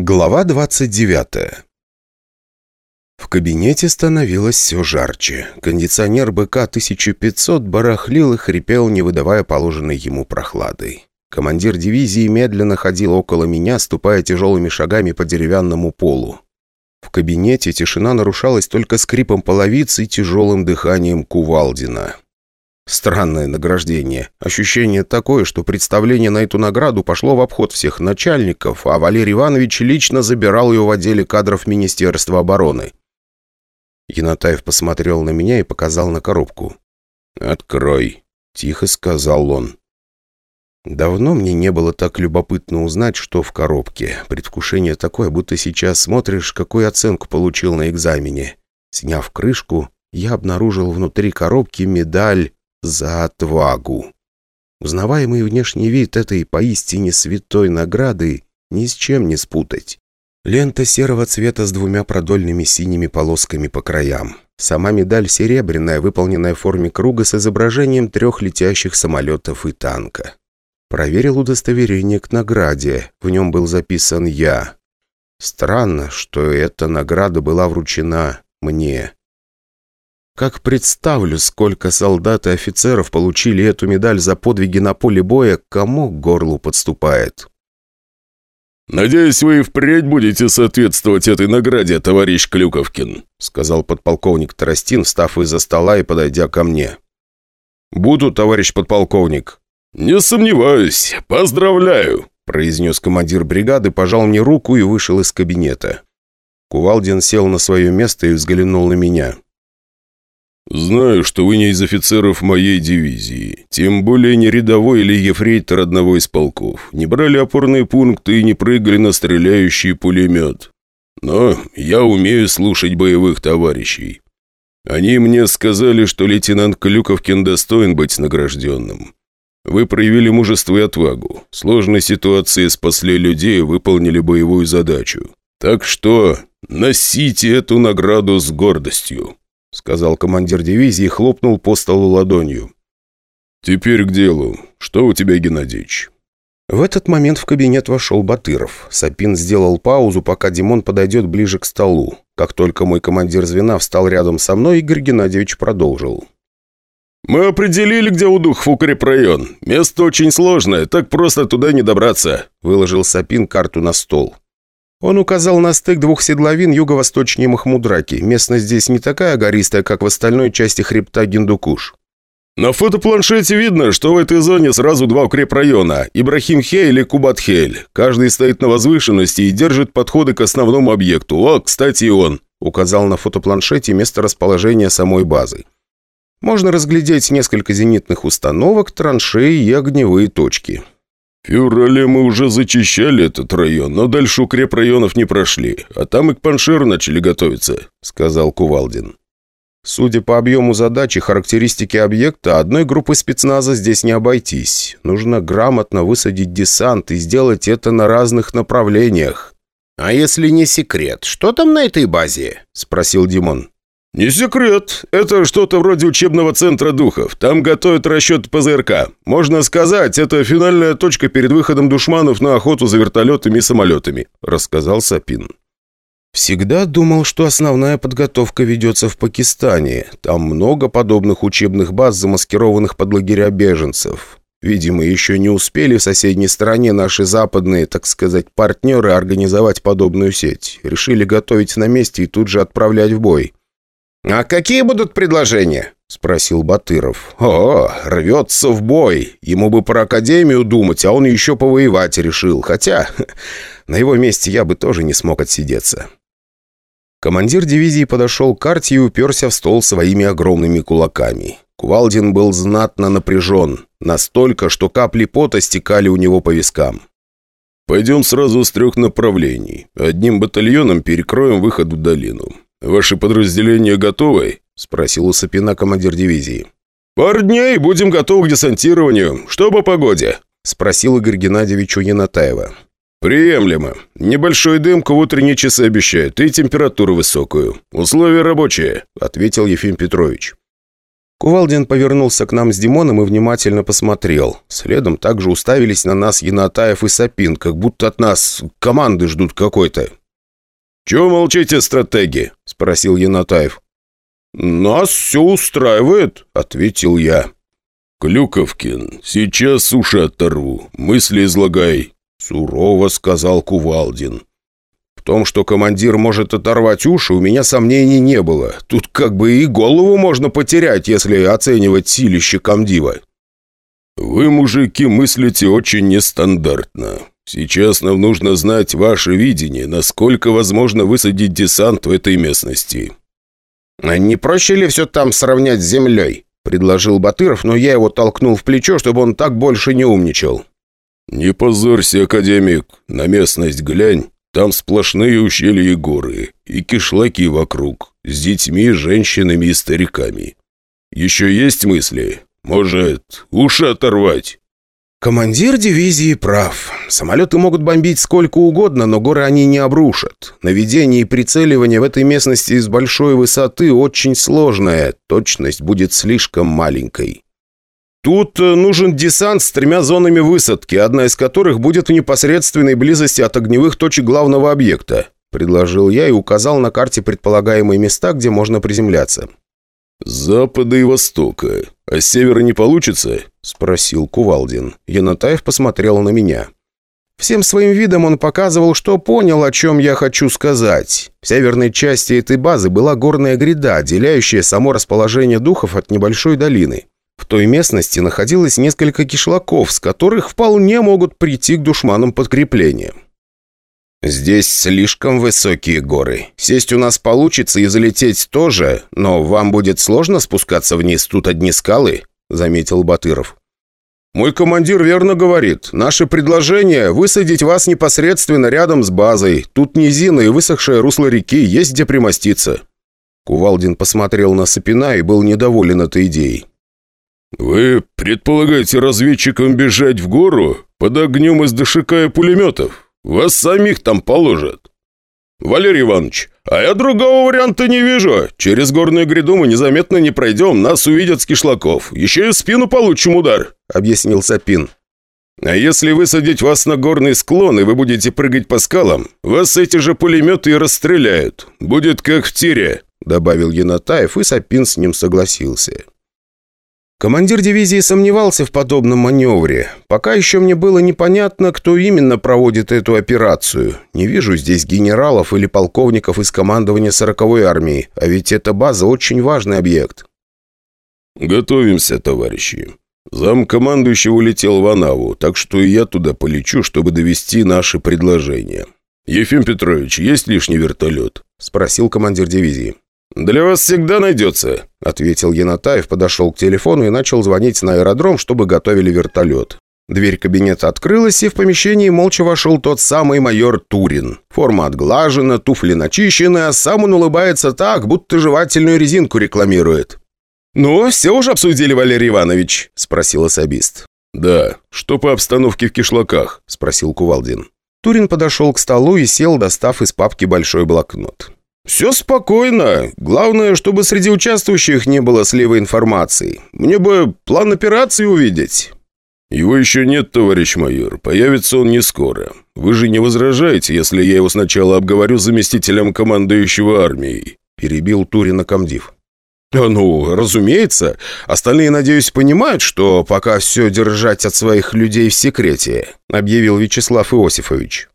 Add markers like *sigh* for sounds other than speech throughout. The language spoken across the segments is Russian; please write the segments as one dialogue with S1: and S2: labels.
S1: Глава 29 В кабинете становилось все жарче. Кондиционер БК-1500 барахлил и хрипел, не выдавая положенной ему прохлады. Командир дивизии медленно ходил около меня, ступая тяжелыми шагами по деревянному полу. В кабинете тишина нарушалась только скрипом половиц и тяжелым дыханием Кувалдина. Странное награждение. Ощущение такое, что представление на эту награду пошло в обход всех начальников, а Валерий Иванович лично забирал ее в отделе кадров Министерства обороны. Янатаев посмотрел на меня и показал на коробку. «Открой», — тихо сказал он. Давно мне не было так любопытно узнать, что в коробке. Предвкушение такое, будто сейчас смотришь, какую оценку получил на экзамене. Сняв крышку, я обнаружил внутри коробки медаль за отвагу. Узнаваемый внешний вид этой поистине святой награды ни с чем не спутать. Лента серого цвета с двумя продольными синими полосками по краям. Сама медаль серебряная, выполненная в форме круга с изображением трех летящих самолетов и танка. Проверил удостоверение к награде. В нем был записан «Я». Странно, что эта награда была вручена мне. Как представлю, сколько солдат и офицеров получили эту медаль за подвиги на поле боя, кому к горлу подступает.
S2: «Надеюсь, вы и впредь будете соответствовать этой награде, товарищ Клюковкин», сказал подполковник Тарастин, встав из-за стола и подойдя ко мне.
S1: «Буду, товарищ подполковник».
S2: «Не сомневаюсь. Поздравляю»,
S1: произнес командир бригады, пожал мне руку и вышел из кабинета. Кувалдин сел на свое место и взглянул на меня.
S2: «Знаю, что вы не из офицеров моей дивизии, тем более не рядовой или ефрейтор одного из полков, не брали опорные пункты и не прыгали на стреляющий пулемет. Но я умею слушать боевых товарищей. Они мне сказали, что лейтенант Клюковкин достоин быть награжденным. Вы проявили мужество и отвагу. В сложной ситуации спасли людей и выполнили боевую задачу. Так что носите эту награду с гордостью». — сказал командир дивизии и хлопнул по столу ладонью. «Теперь к делу. Что у тебя, Геннадьевич?»
S1: В этот момент в кабинет вошел Батыров. Сапин сделал паузу, пока Димон подойдет ближе к столу. Как только мой командир звена встал рядом со мной, Игорь Геннадьевич продолжил.
S2: «Мы определили, где у Духов укрепрайон. Место очень сложное, так просто туда не добраться», — выложил Сапин карту на стол.
S1: Он указал на стык двух седловин юго-восточнее Махмудраки. Местность здесь не такая гористая, как в остальной части хребта Гиндукуш.
S2: На фотопланшете видно, что в этой зоне сразу два укрепрайона – Ибрахим-Хейль и Кубат-Хейль. Каждый стоит на возвышенности и держит подходы к основному объекту. О, кстати, и он. Указал на фотопланшете место расположения самой базы.
S1: Можно разглядеть несколько зенитных установок, траншеи и огневые точки.
S2: Феврале мы уже зачищали этот район, но дальше укрепрайонов не прошли, а там и к Паншеру начали готовиться», — сказал Кувалдин.
S1: Судя по объему задачи, характеристики объекта, одной группы спецназа здесь не обойтись. Нужно грамотно высадить десант и сделать это на разных направлениях.
S3: «А если не секрет, что там на этой базе?» – спросил Димон.
S2: «Не секрет. Это что-то вроде учебного центра духов. Там готовят расчет ПЗРК. Можно сказать, это финальная точка перед выходом душманов на охоту за вертолетами и самолетами», — рассказал Сапин.
S1: «Всегда думал, что основная подготовка ведется в Пакистане. Там много подобных учебных баз, замаскированных под лагеря беженцев. Видимо, еще не успели в соседней стране наши западные, так сказать, партнеры организовать подобную сеть. Решили готовить на месте и тут же отправлять в бой».
S3: «А какие будут предложения?» — спросил Батыров.
S1: «О, рвется в бой. Ему бы про академию думать, а он еще повоевать решил. Хотя *laughs* на его месте я бы тоже не смог отсидеться». Командир дивизии подошел к карте и уперся в стол своими огромными кулаками. Кувалдин был знатно напряжен, настолько, что капли пота стекали у него по вискам.
S2: «Пойдем сразу с трех направлений. Одним батальоном перекроем выход в долину. «Ваши подразделения готовы?» – спросил у Сапина командир дивизии.
S4: «Пару дней будем готовы к десантированию. Что по погоде?»
S1: – спросил Игорь Геннадьевич у Янатаева.
S2: «Приемлемо. Небольшой дымку в утренние часы обещают и температуру высокую. Условия рабочие», – ответил Ефим Петрович.
S1: Кувалдин повернулся к нам с Димоном и внимательно посмотрел. Следом также уставились на нас Янатаев и Сапин, как будто от нас команды ждут какой-то.
S5: «Чего молчите, стратеги?» – спросил Янатаев.
S6: «Нас все устраивает», – ответил я.
S5: «Клюковкин, сейчас уши оторву, мысли излагай», – сурово сказал Кувалдин.
S1: В том, что командир может оторвать уши, у меня сомнений не было. Тут как бы и голову можно потерять, если оценивать силище комдива.
S5: «Вы, мужики, мыслите очень нестандартно. Сейчас нам нужно знать ваше видение, насколько возможно высадить десант в этой местности».
S7: «А не проще ли все там сравнять с землей?» – предложил Батыров, но я его толкнул в плечо, чтобы он так больше не умничал.
S5: «Не позорься, академик. На местность глянь. Там сплошные ущелья и горы, и кишлаки вокруг, с детьми, женщинами и стариками. Еще есть мысли? Может, уши оторвать?»
S1: Командир дивизии прав. Самолеты могут бомбить сколько угодно, но горы они не обрушат. Наведение и прицеливание в этой местности с большой высоты очень сложное. Точность будет слишком маленькой. Тут э, нужен десант с тремя зонами высадки, одна из которых будет в непосредственной близости от огневых точек главного объекта», – предложил я и указал на карте предполагаемые места, где можно приземляться.
S5: «С запада и востока. А севера не получится?» – спросил Кувалдин.
S1: Янатаев посмотрел на меня. Всем своим видом он показывал, что понял, о чем я хочу сказать. В северной части этой базы была горная гряда, отделяющая само расположение духов от небольшой долины. В той местности находилось несколько кишлаков, с которых вполне могут прийти к душманам подкрепления. «Здесь слишком высокие горы. Сесть у нас получится и залететь тоже, но вам будет сложно спускаться вниз, тут одни скалы», — заметил Батыров.
S6: «Мой командир верно говорит. Наше предложение — высадить вас непосредственно рядом с базой. Тут низина и высохшее русло реки, есть где примоститься».
S1: Кувалдин посмотрел на Сапина и был недоволен этой идеей.
S5: «Вы предполагаете разведчикам бежать в гору под огнем из ДШК и пулеметов? Вас самих там положат».
S6: «Валерий Иванович, а я другого варианта не вижу. Через горную гряду мы незаметно не пройдем, нас увидят с кишлаков. Еще и в спину получим удар», — объяснил Сапин. «А если высадить вас на горный склон, и вы будете прыгать по скалам, вас эти же пулеметы и расстреляют. Будет как в тире», — добавил Янатаев, и Сапин с ним согласился.
S1: Командир дивизии сомневался в подобном маневре. Пока еще мне было непонятно, кто именно проводит эту операцию. Не вижу здесь генералов или полковников из командования 40-й армии, а ведь эта база очень важный объект.
S5: «Готовимся, товарищи. Зам командующего улетел в Анаву, так что и я туда полечу, чтобы довести наши предложения. Ефим Петрович, есть лишний вертолет?» – спросил командир дивизии.
S6: «Для вас всегда найдется», — ответил Янатаев, подошел к телефону и начал звонить на аэродром, чтобы готовили вертолет. Дверь кабинета открылась, и в помещении молча вошел тот самый майор Турин. Форма отглажена, туфли начищены, а сам он улыбается так, будто жевательную резинку рекламирует. «Ну, все уже обсудили, Валерий Иванович?» – спросил особист.
S5: «Да. Что по обстановке в кишлаках?» – спросил Кувалдин.
S1: Турин подошел к столу и сел, достав из папки большой блокнот.
S6: «Все спокойно. Главное, чтобы среди участвующих не было слива информации. Мне бы план операции увидеть».
S5: «Его еще нет, товарищ майор. Появится он не скоро. Вы же не возражаете, если я его сначала обговорю заместителем командующего армией?»
S1: Перебил Турина комдив.
S6: «Ну, разумеется. Остальные, надеюсь, понимают, что пока все держать от своих людей в секрете», объявил Вячеслав Иосифович.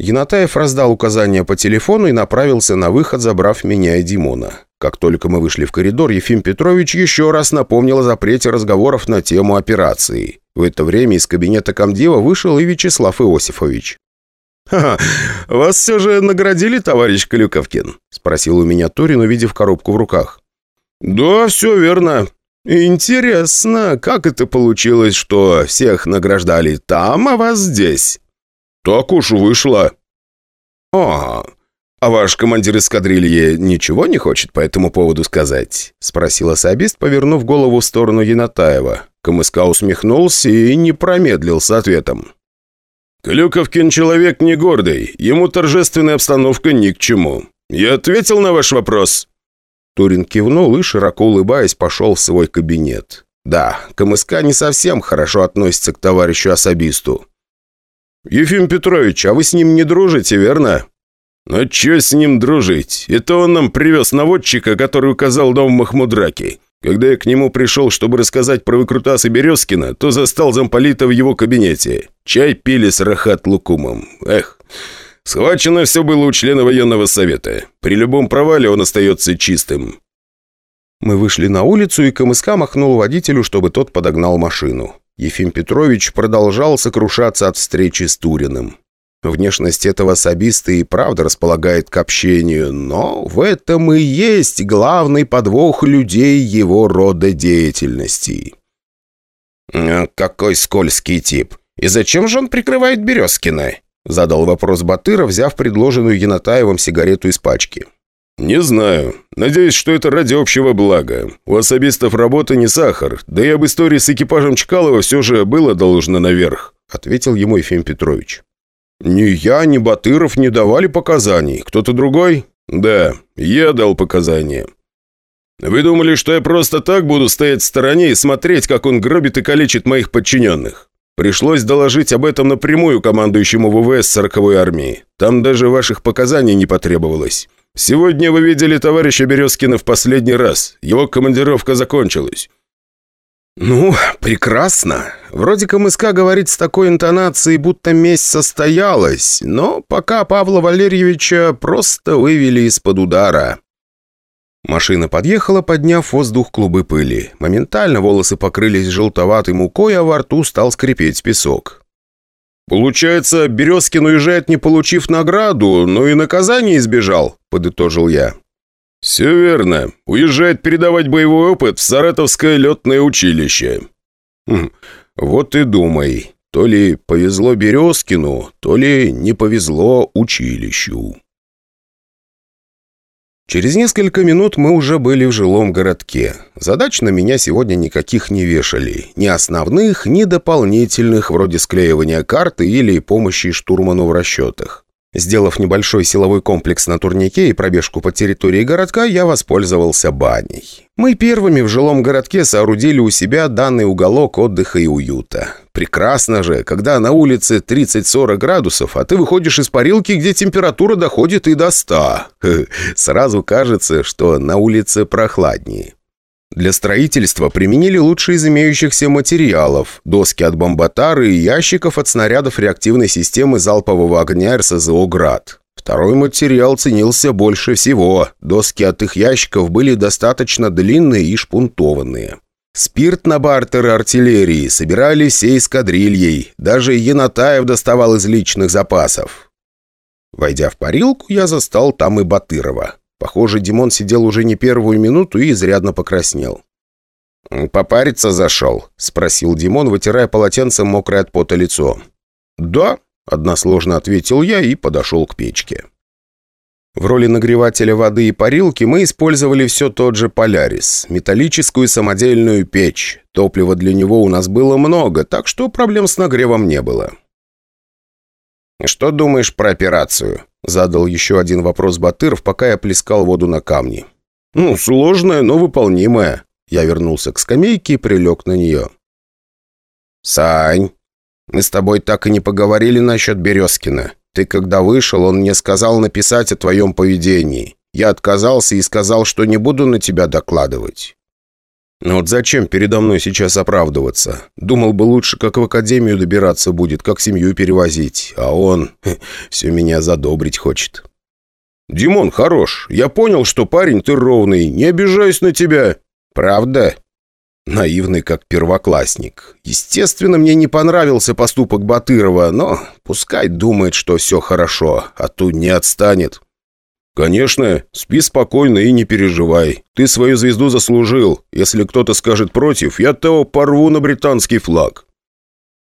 S1: Янатаев раздал указания по телефону и направился на выход, забрав меня и Димона. Как только мы вышли в коридор, Ефим Петрович еще раз напомнил о запрете разговоров на тему операции. В это время из кабинета комдива вышел и Вячеслав Иосифович.
S6: «Ха, -ха вас все же наградили, товарищ Клюковкин?» – спросил у меня Турин, увидев коробку в руках. «Да, все верно. Интересно, как это получилось, что всех награждали там, а вас здесь?» «Так уж вышло». «О, а ваш командир эскадрильи ничего не хочет по этому поводу сказать?» — спросил особист, повернув голову в сторону Янатаева. КМСК усмехнулся и не промедлил с ответом. «Клюковкин человек не гордый, ему торжественная обстановка ни к чему. Я ответил на ваш вопрос?»
S1: Турин кивнул и, широко улыбаясь, пошел в свой кабинет. Да, КМСК не совсем хорошо относится к товарищу-особисту.
S4: «Ефим Петрович, а вы с ним не дружите, верно?» «А чё с ним дружить? Это он нам привез наводчика, который указал дом Махмудраки. Когда я к нему пришел, чтобы рассказать про выкрутасы Березкина, то застал замполита в его кабинете. Чай пили с Рахат Лукумом. Эх, схвачено все было у члена военного совета. При любом провале он остается чистым.
S1: Мы вышли на улицу, и КМСК махнул водителю, чтобы тот подогнал машину. Ефим Петрович продолжал сокрушаться от встречи с Туриным. Внешность этого особиста и правда располагает к общению, но в этом и есть главный подвох людей его рода деятельности.
S8: «А «Какой скользкий тип! И зачем же он прикрывает Березкина?» Задал вопрос Батыра, взяв предложенную Янатаевым сигарету из пачки.
S4: «Не знаю. Надеюсь, что это ради общего блага. У особистов работа не сахар, да и об истории с экипажем Чкалова все же было должно наверх», ответил ему Ефим Петрович.
S1: «Ни я, ни Батыров не давали показаний. Кто-то другой?»
S4: «Да, я дал показания». «Вы думали, что я просто так буду стоять в стороне и смотреть, как он гробит и калечит моих подчиненных? Пришлось доложить об этом напрямую командующему ВВС 40-й армии. Там даже ваших показаний не потребовалось. Сегодня вы видели товарища Березкина в последний раз. Его командировка закончилась.
S1: «Ну, прекрасно. Вроде КМСК говорит с такой интонацией, будто месть состоялась, но пока Павла Валерьевича просто вывели из-под удара». Машина подъехала, подняв воздух клубы пыли. Моментально волосы покрылись желтоватой мукой, а во рту стал скрипеть песок.
S4: «Получается, Березкин уезжает, не получив награду, но и наказание избежал», — подытожил я. «Все верно. Уезжает передавать боевой опыт в Саратовское летное училище».
S1: Хм, «Вот и думай. То ли повезло Березкину, то ли не повезло училищу». Через несколько минут мы уже были в жилом городке. Задач на меня сегодня никаких не вешали. Ни основных, ни дополнительных, вроде склеивания карты или помощи штурману в расчетах. Сделав небольшой силовой комплекс на турнике и пробежку по территории городка, я воспользовался баней. Мы первыми в жилом городке соорудили у себя данный уголок отдыха и уюта. Прекрасно же, когда на улице 30-40 градусов, а ты выходишь из парилки, где температура доходит и до 100. *laughs* Сразу кажется, что на улице прохладнее. Для строительства применили лучшие из имеющихся материалов – доски от бомбатары и ящиков от снарядов реактивной системы залпового огня РСЗО «Град». Второй материал ценился больше всего. Доски от их ящиков были достаточно длинные и шпунтованные. Спирт на бартеры артиллерии собирали всей эскадрильей. Даже Янатаев доставал из личных запасов. Войдя в парилку, я застал там и Батырова. Похоже, Димон сидел уже не первую минуту и изрядно покраснел.
S8: «Попариться зашел?» – спросил Димон, вытирая полотенцем мокрое от пота лицо.
S1: «Да», – односложно ответил я и подошел к печке. В роли нагревателя воды и парилки мы использовали все тот же «Полярис» – металлическую самодельную печь. Топлива для него у нас было много, так что проблем с нагревом не было.
S8: «Что думаешь про операцию?» Задал еще один вопрос Батыров, пока я плескал воду на камни.
S1: «Ну, сложная, но выполнимая». Я вернулся к скамейке и прилег на нее.
S8: «Сань, мы с тобой так и не поговорили насчет Березкина. Ты когда вышел, он мне сказал написать о твоем поведении. Я отказался и сказал, что не буду на тебя докладывать».
S1: Но вот зачем передо мной сейчас оправдываться? Думал бы лучше, как в академию добираться будет, как семью перевозить. А он все меня задобрить хочет.
S4: «Димон, хорош. Я понял, что парень ты ровный. Не обижаюсь на тебя».
S8: «Правда?»
S1: Наивный, как первоклассник. Естественно, мне не понравился поступок Батырова, но пускай думает, что все хорошо, а тут не отстанет.
S4: «Конечно, спи спокойно и не переживай. Ты свою звезду заслужил. Если кто-то скажет против, я того порву на британский флаг».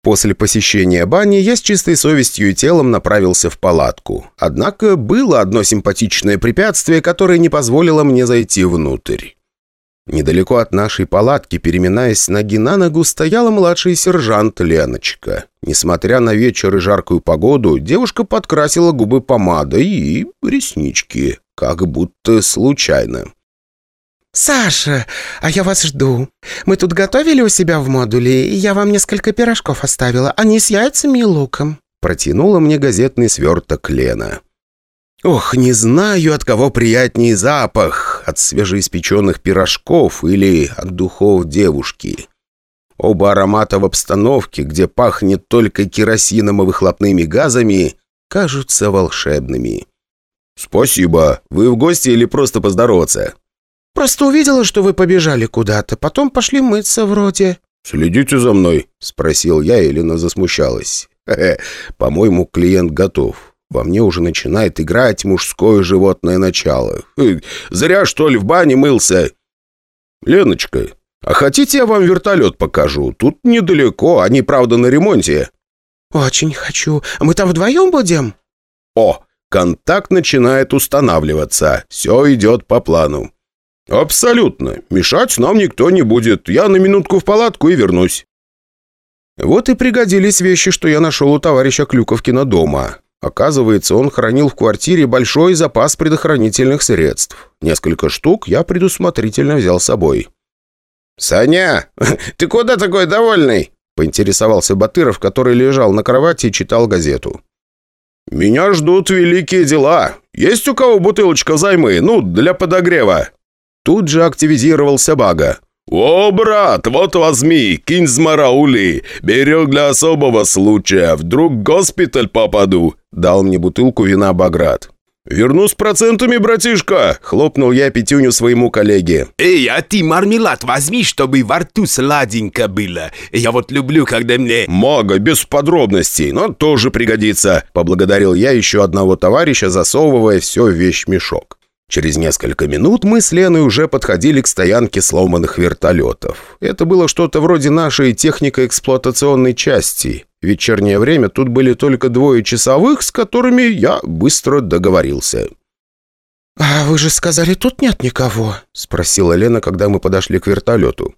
S1: После посещения бани я с чистой совестью и телом направился в палатку. Однако было одно симпатичное препятствие, которое не позволило мне зайти внутрь. Недалеко от нашей палатки, переминаясь с ноги на ногу, стояла младший сержант Леночка. Несмотря на вечер и жаркую погоду, девушка подкрасила губы помадой и реснички, как будто случайно. «Саша, а я вас жду. Мы тут готовили у себя в модуле, и я вам несколько пирожков оставила. Они с яйцами и луком». Протянула мне газетный сверток Лена. Ох, не знаю, от кого приятнее запах, от свежеиспеченных пирожков или от духов девушки. Оба аромата в обстановке, где пахнет только керосином и выхлопными газами, кажутся волшебными. «Спасибо. Вы в гости или просто поздороваться?» «Просто увидела, что вы побежали куда-то, потом пошли мыться вроде».
S2: «Следите за мной?»
S1: — спросил я, и Елена засмущалась. «Хе-хе, по-моему, клиент готов. Во мне уже начинает играть мужское животное начало. Зря, что ли, в бане мылся?»
S2: «Леночка, а хотите, я вам вертолет покажу? Тут недалеко, они, правда, на ремонте».
S1: «Очень хочу. Мы там вдвоем будем?»
S2: «О, контакт начинает устанавливаться. Все идет по плану». «Абсолютно. Мешать нам никто не будет. Я на минутку в палатку и вернусь».
S1: Вот и пригодились вещи, что я нашел у товарища Клюковкина дома. Оказывается, он хранил в квартире большой запас предохранительных средств. Несколько штук я предусмотрительно взял с собой.
S4: «Саня, *laughs* ты куда такой довольный?» — поинтересовался Батыров, который лежал на кровати и читал газету.
S2: «Меня ждут великие дела. Есть у кого бутылочка займы? Ну, для подогрева?»
S1: Тут же активизировался Бага.
S2: «О, брат, вот возьми, кинь с мараули. Берег для особого случая. Вдруг в госпиталь попаду». Дал мне бутылку вина Баграт. «Верну с процентами, братишка!» — хлопнул я пятюню своему коллеге.
S9: «Эй, а ты мармелад возьми, чтобы во рту сладенько было. Я вот люблю, когда мне...»
S2: «Мага, без подробностей, но тоже пригодится!» — поблагодарил я еще одного товарища, засовывая все в вещмешок. Через несколько минут мы с Леной уже подходили к стоянке сломанных вертолетов. Это было что-то вроде нашей технико-эксплуатационной части. В вечернее время тут были только двое часовых, с которыми я быстро договорился.
S1: «А вы же сказали, тут нет никого?» – спросила Лена, когда мы подошли к вертолету.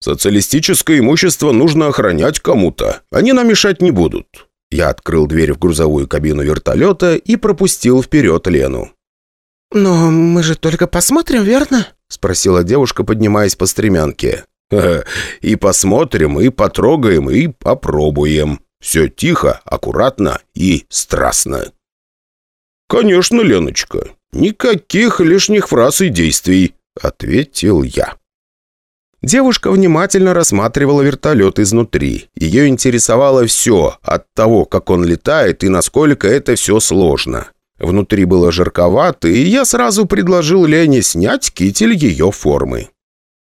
S2: «Социалистическое имущество нужно охранять кому-то. Они нам мешать не будут». Я открыл дверь в грузовую кабину вертолета и пропустил вперед Лену.
S1: «Но мы же только посмотрим, верно?» — спросила девушка, поднимаясь по стремянке.
S2: «И посмотрим, и потрогаем, и попробуем. Все тихо, аккуратно и страстно». «Конечно, Леночка. Никаких лишних фраз и действий», — ответил я.
S1: Девушка внимательно рассматривала вертолет изнутри. Ее интересовало все, от того, как он летает и насколько это все сложно. Внутри было жарковато, и я сразу предложил Лене снять китель ее формы.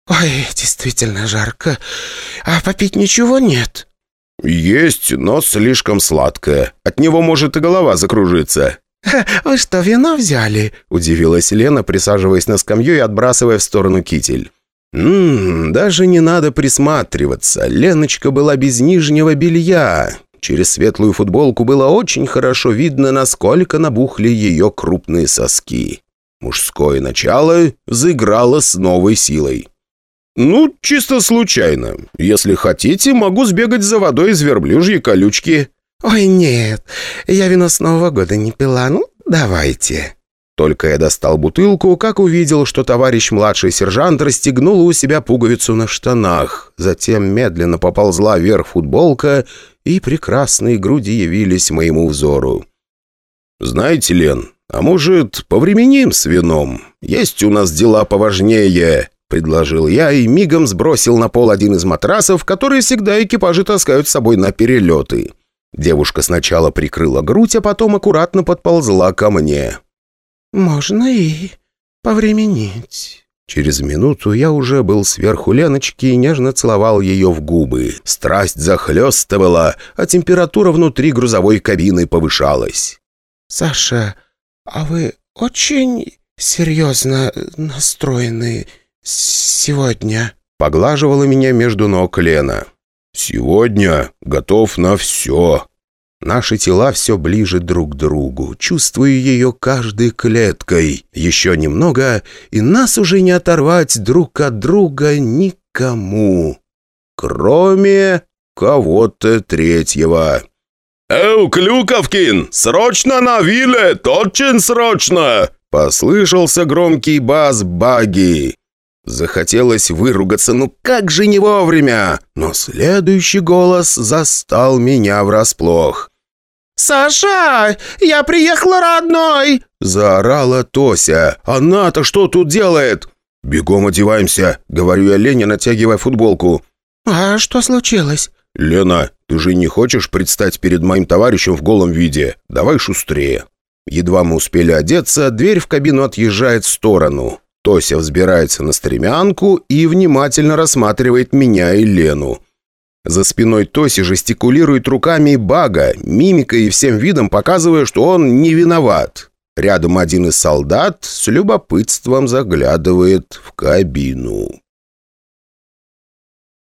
S1: «Ой, действительно жарко. А попить ничего нет?»
S2: «Есть, но слишком сладкое. От него может и голова закружиться».
S1: «Вы что, вино взяли?» – удивилась Лена, присаживаясь на скамью и отбрасывая в сторону китель. «Ммм, даже не надо присматриваться. Леночка была без нижнего белья. Через светлую футболку было очень хорошо видно, насколько набухли ее крупные соски. Мужское начало заиграло с новой силой.
S2: «Ну, чисто случайно. Если хотите, могу сбегать за водой из верблюжьей колючки».
S1: «Ой, нет, я вино с Нового года не пила. Ну, давайте». Только я достал бутылку, как увидел, что товарищ младший сержант расстегнул у себя пуговицу на штанах. Затем медленно поползла вверх футболка, и прекрасные груди явились моему взору.
S2: «Знаете, Лен, а может, повременим с вином? Есть у нас дела поважнее», — предложил я и мигом сбросил на пол один из матрасов, которые всегда экипажи таскают с собой на перелеты. Девушка сначала прикрыла грудь, а потом аккуратно подползла ко мне.
S1: «Можно и повременить». Через минуту я уже был сверху Леночки и нежно целовал ее в губы. Страсть захлестывала, а температура внутри грузовой кабины повышалась. «Саша, а вы очень серьезно настроены сегодня?» Поглаживала меня между ног Лена.
S2: «Сегодня готов на все»,
S1: Наши тела все ближе друг к другу, чувствую ее каждой клеткой. Еще немного, и нас уже не оторвать друг от друга никому, кроме кого-то третьего.
S2: «Эу, Клюковкин, срочно на вилле, очень срочно!» Послышался громкий бас Баги.
S1: Захотелось выругаться, ну как же не вовремя! Но следующий голос застал меня врасплох. «Саша, я приехала родной!» – заорала Тося. «Она-то что тут делает?» «Бегом одеваемся», — говорю я Лене, натягивая футболку.
S10: «А что случилось?»
S1: «Лена, ты же не хочешь предстать перед моим товарищем в голом виде? Давай шустрее». Едва мы успели одеться, дверь в кабину отъезжает в сторону. Тося взбирается на стремянку и внимательно рассматривает меня и Лену. За спиной Тоси жестикулирует руками Бага, мимикой и всем видом показывая, что он не виноват. Рядом один из солдат с любопытством заглядывает в кабину.